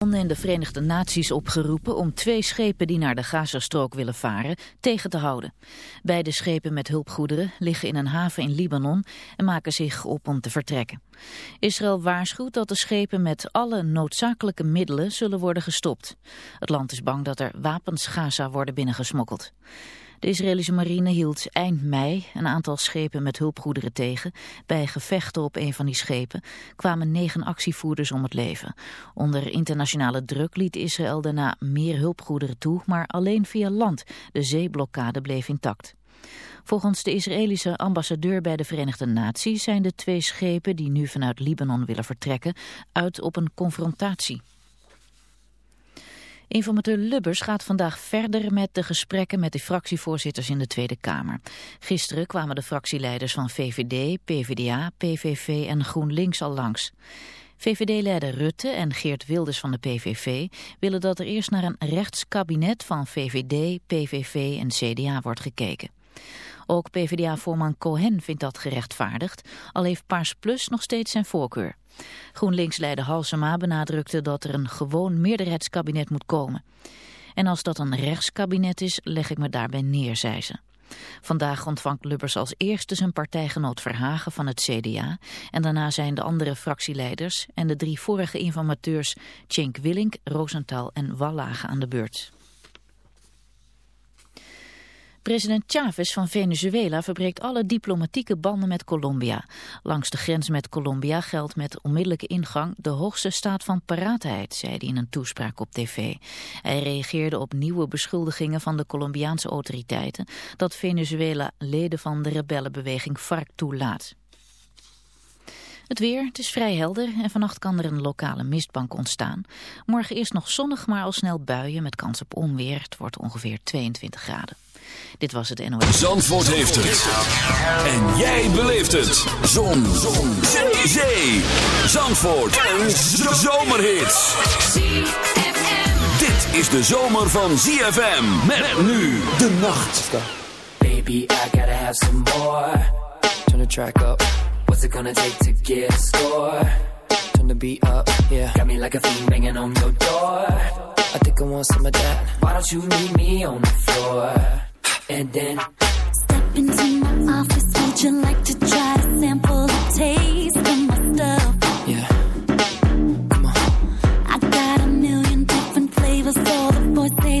in de Verenigde Naties opgeroepen om twee schepen die naar de Gazastrook willen varen tegen te houden. Beide schepen met hulpgoederen liggen in een haven in Libanon en maken zich op om te vertrekken. Israël waarschuwt dat de schepen met alle noodzakelijke middelen zullen worden gestopt. Het land is bang dat er wapens Gaza worden binnengesmokkeld. De Israëlische marine hield eind mei een aantal schepen met hulpgoederen tegen. Bij gevechten op een van die schepen kwamen negen actievoerders om het leven. Onder internationale druk liet Israël daarna meer hulpgoederen toe, maar alleen via land. De zeeblokkade bleef intact. Volgens de Israëlische ambassadeur bij de Verenigde Naties zijn de twee schepen die nu vanuit Libanon willen vertrekken uit op een confrontatie. Informateur Lubbers gaat vandaag verder met de gesprekken met de fractievoorzitters in de Tweede Kamer. Gisteren kwamen de fractieleiders van VVD, PvdA, PVV en GroenLinks al langs. VVD-leider Rutte en Geert Wilders van de PVV willen dat er eerst naar een rechtskabinet van VVD, PVV en CDA wordt gekeken. Ook PvdA-voorman Cohen vindt dat gerechtvaardigd, al heeft Paars Plus nog steeds zijn voorkeur. GroenLinks-leider Halsema benadrukte dat er een gewoon meerderheidskabinet moet komen. En als dat een rechtskabinet is, leg ik me daarbij neer, zei ze. Vandaag ontvangt Lubbers als eerste zijn partijgenoot Verhagen van het CDA. En daarna zijn de andere fractieleiders en de drie vorige informateurs Cenk Willink, Rosenthal en Wallage aan de beurt. President Chavez van Venezuela verbreekt alle diplomatieke banden met Colombia. Langs de grens met Colombia geldt met onmiddellijke ingang de hoogste staat van paraatheid, zei hij in een toespraak op tv. Hij reageerde op nieuwe beschuldigingen van de Colombiaanse autoriteiten dat Venezuela leden van de rebellenbeweging FARC toelaat. Het weer, het is vrij helder en vannacht kan er een lokale mistbank ontstaan. Morgen eerst nog zonnig, maar al snel buien met kans op onweer. Het wordt ongeveer 22 graden. Dit was het NOS. Zandvoort heeft het. En jij beleeft het. Zon. Zon. Zee. Zandvoort. Een zomerhit. Dit is de zomer van ZFM. Met nu de nacht. Baby, I gotta have some more. Turn the track up. What's it gonna take to get a score? Turn the beat up, yeah. Got me like a fiend banging on your door. I think I want some of that. Why don't you meet me on the floor? And then step into my office. Would you like to try to sample a taste of my stuff? Yeah. Come on. I got a million different flavors, so the boys say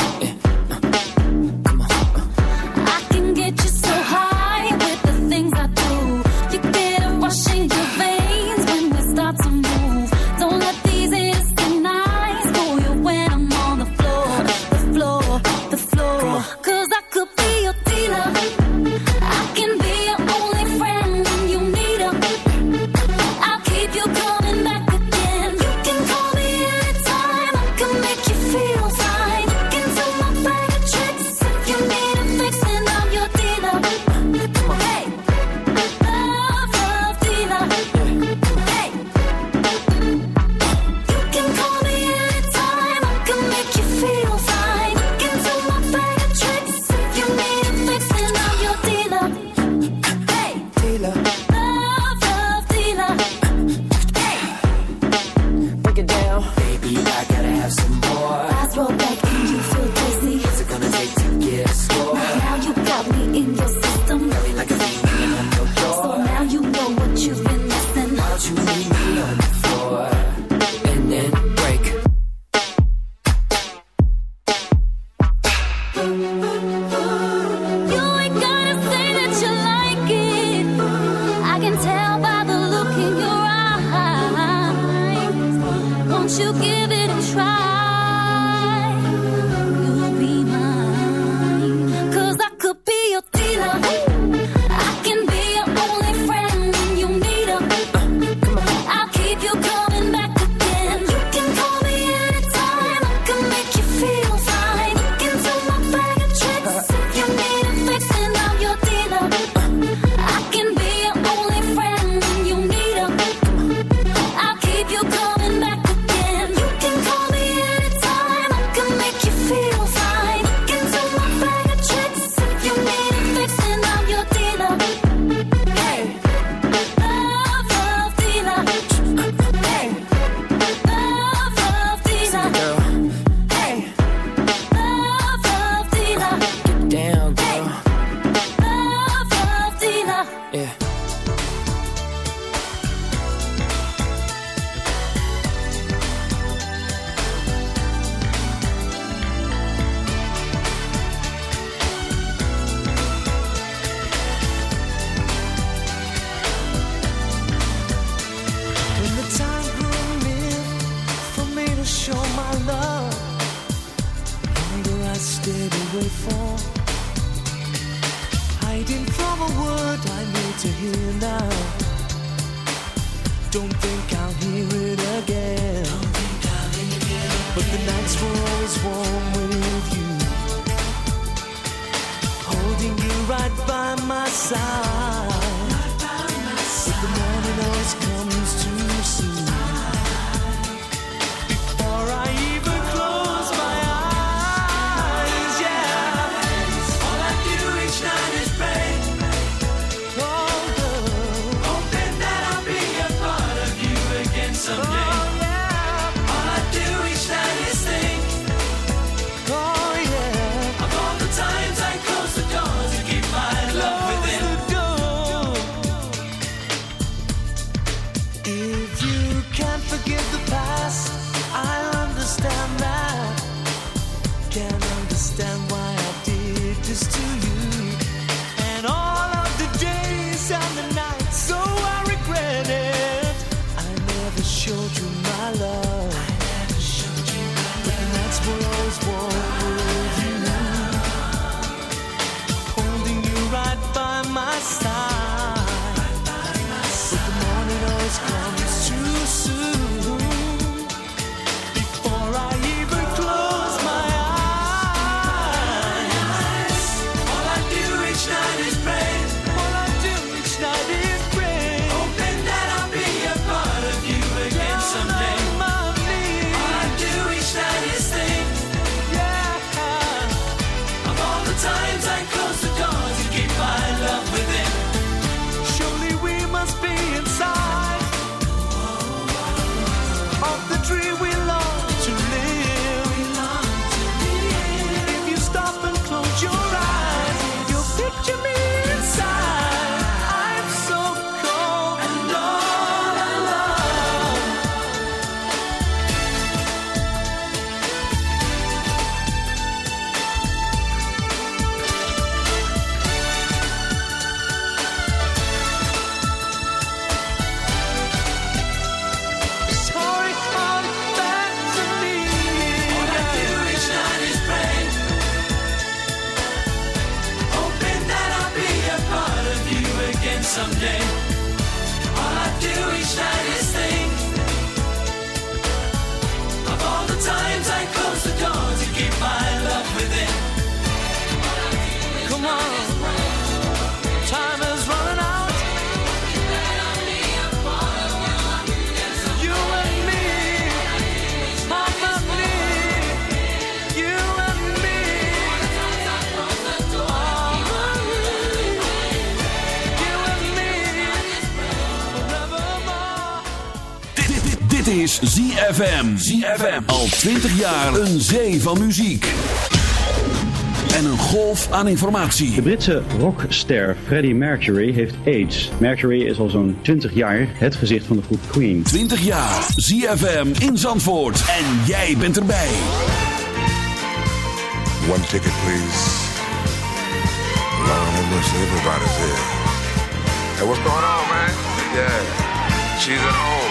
Just to you. ZFM. ZFM. Al 20 jaar een zee van muziek. En een golf aan informatie. De Britse rockster Freddie Mercury heeft AIDS. Mercury is al zo'n 20 jaar het gezicht van de groep Queen. 20 jaar. ZFM in Zandvoort. En jij bent erbij. One ticket please. Long almost everybody's here. What's going on man? Yeah, she's at home.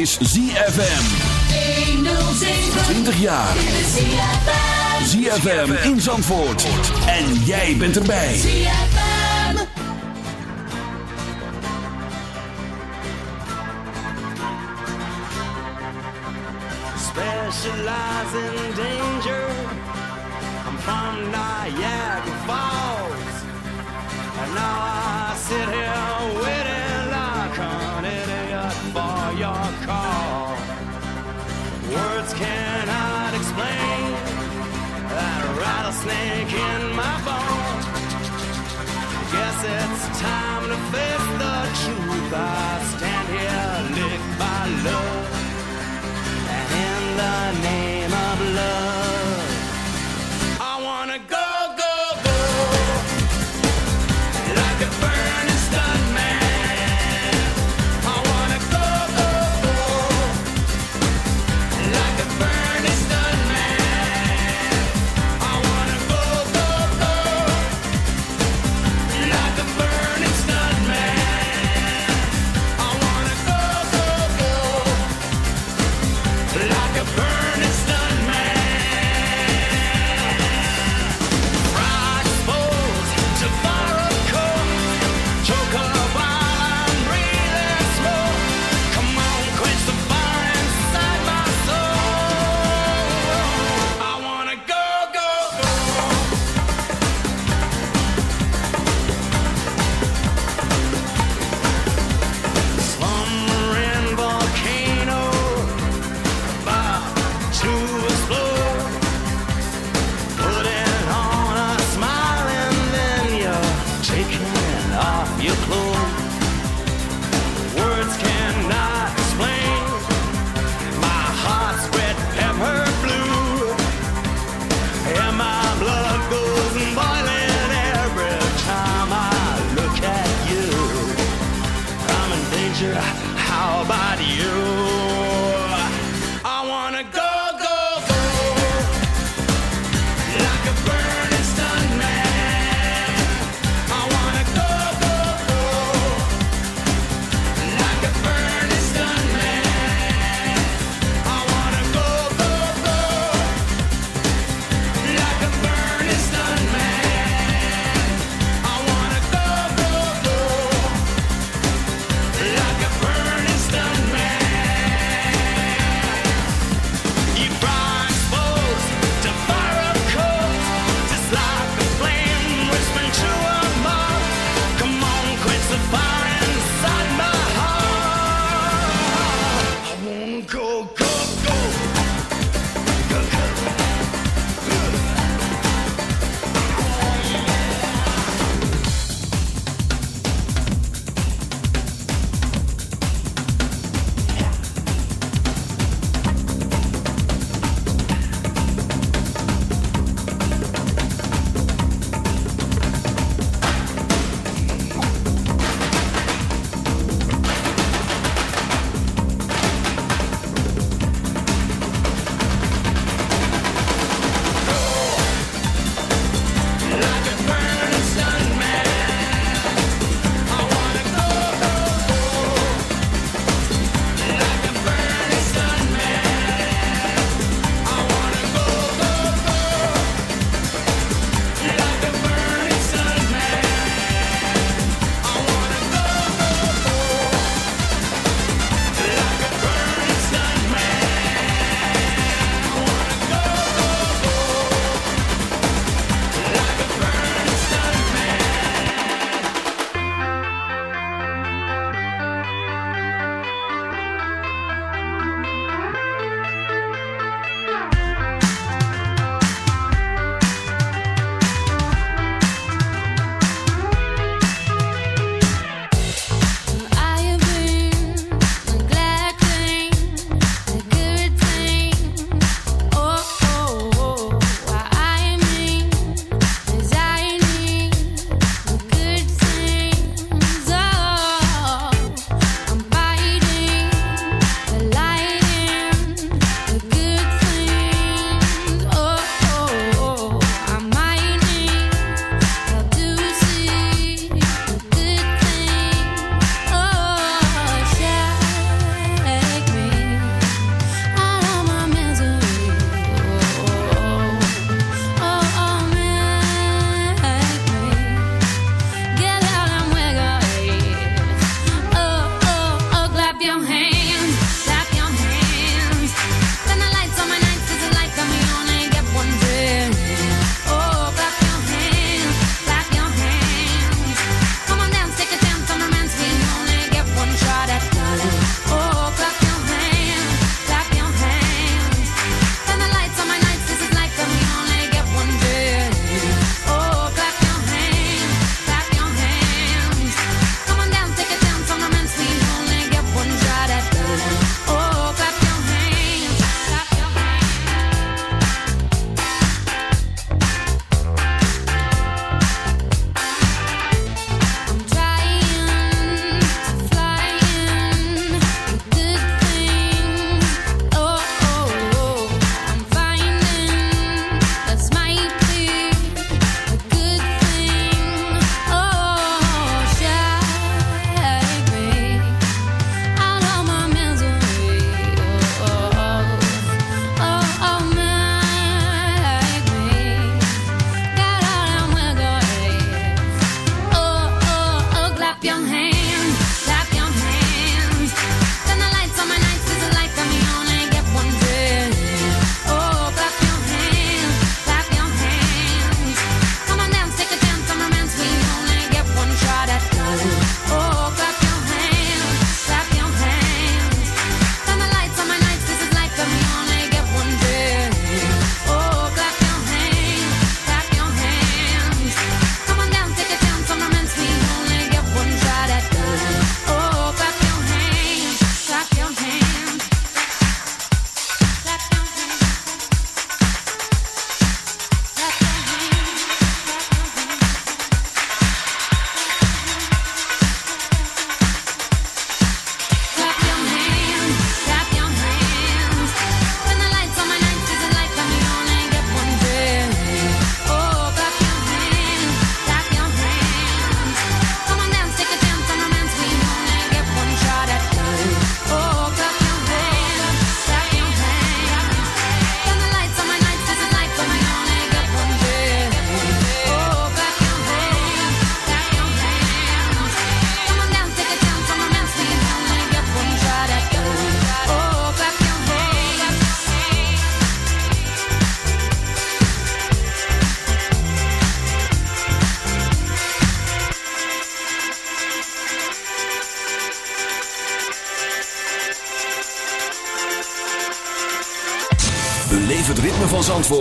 Is ZFM. 20 jaar. ZFM in Zandvoort. En jij bent erbij. specialize in danger. I'm from Niagara Falls, and now I sit here rattlesnake in my bones. Guess it's time to face the truth. I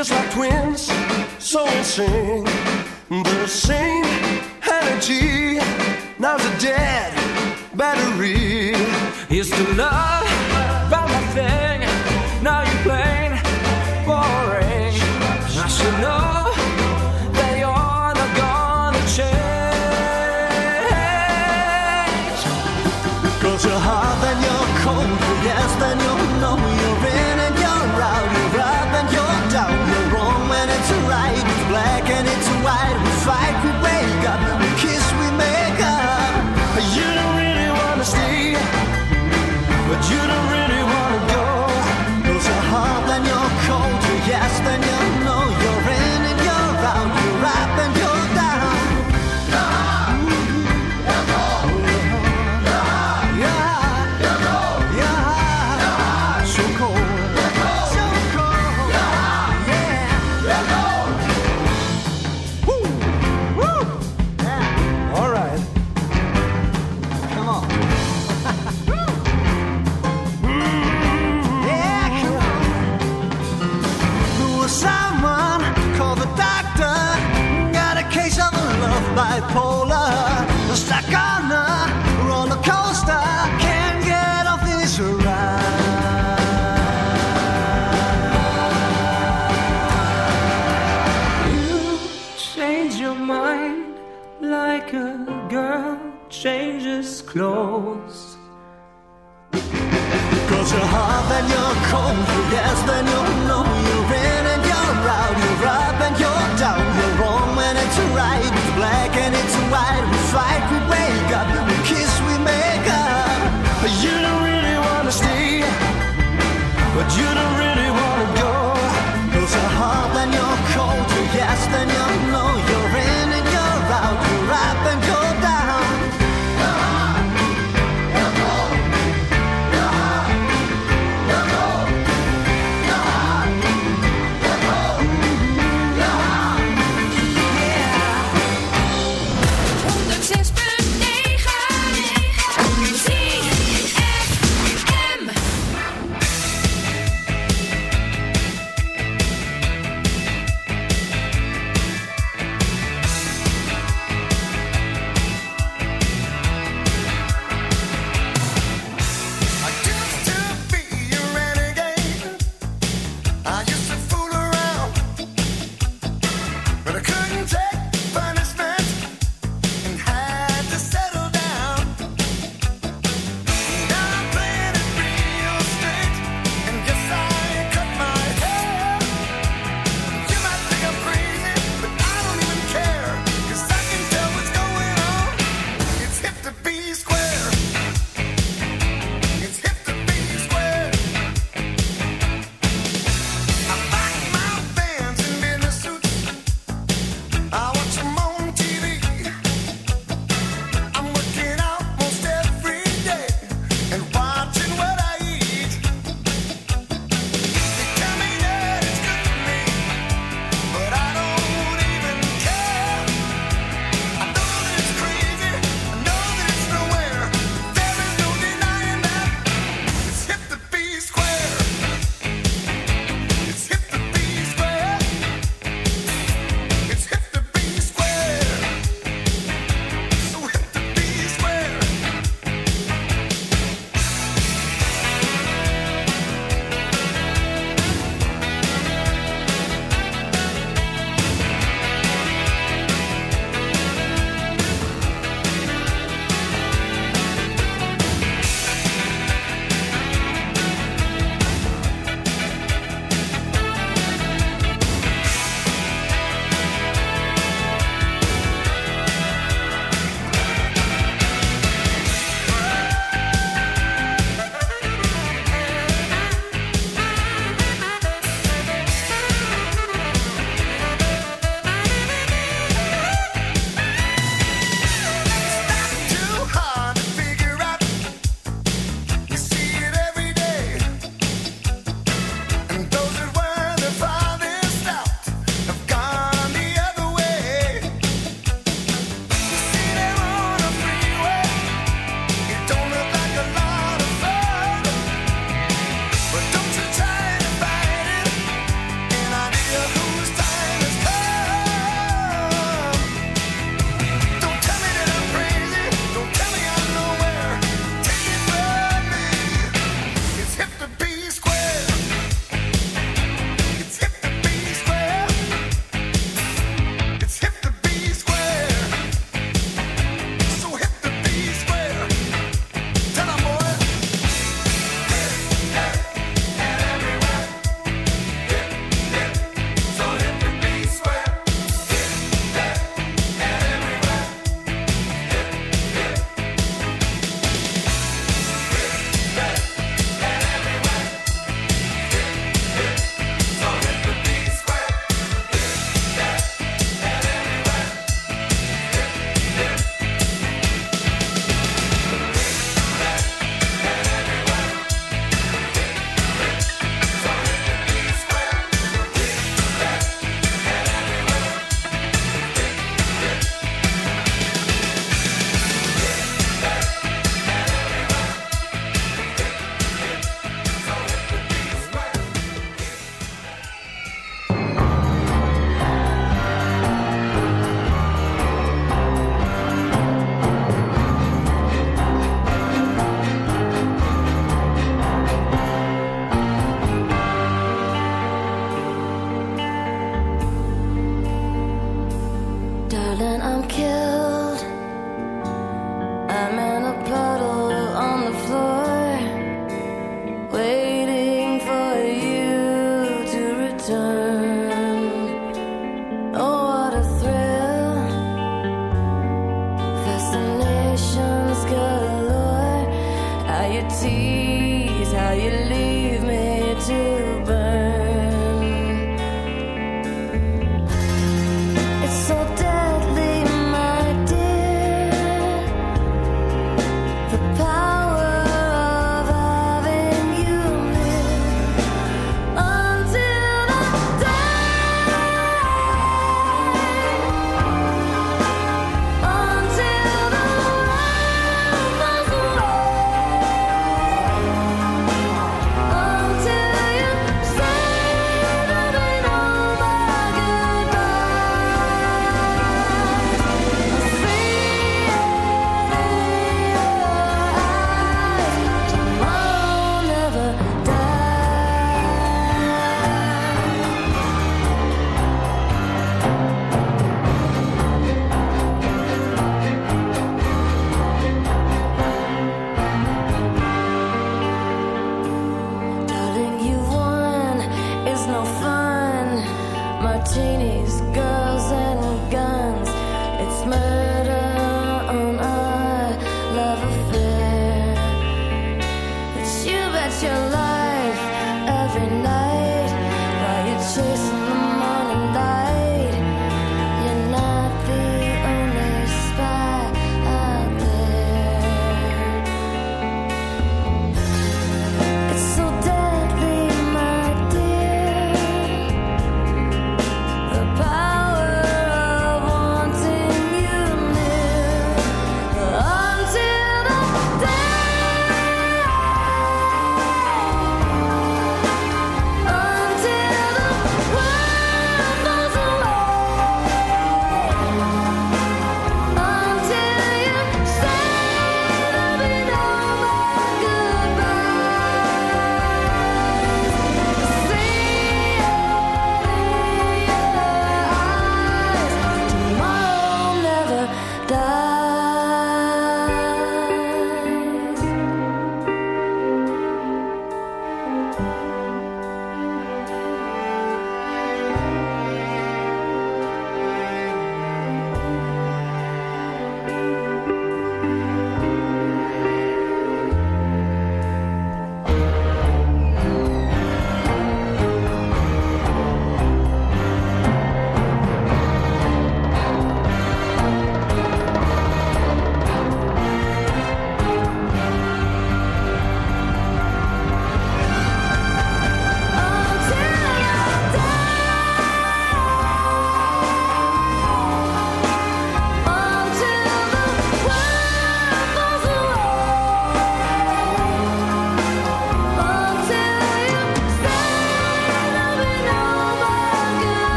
just like twins, so we sing the same energy. Now's a dead battery. Is to love. fight. bright, black and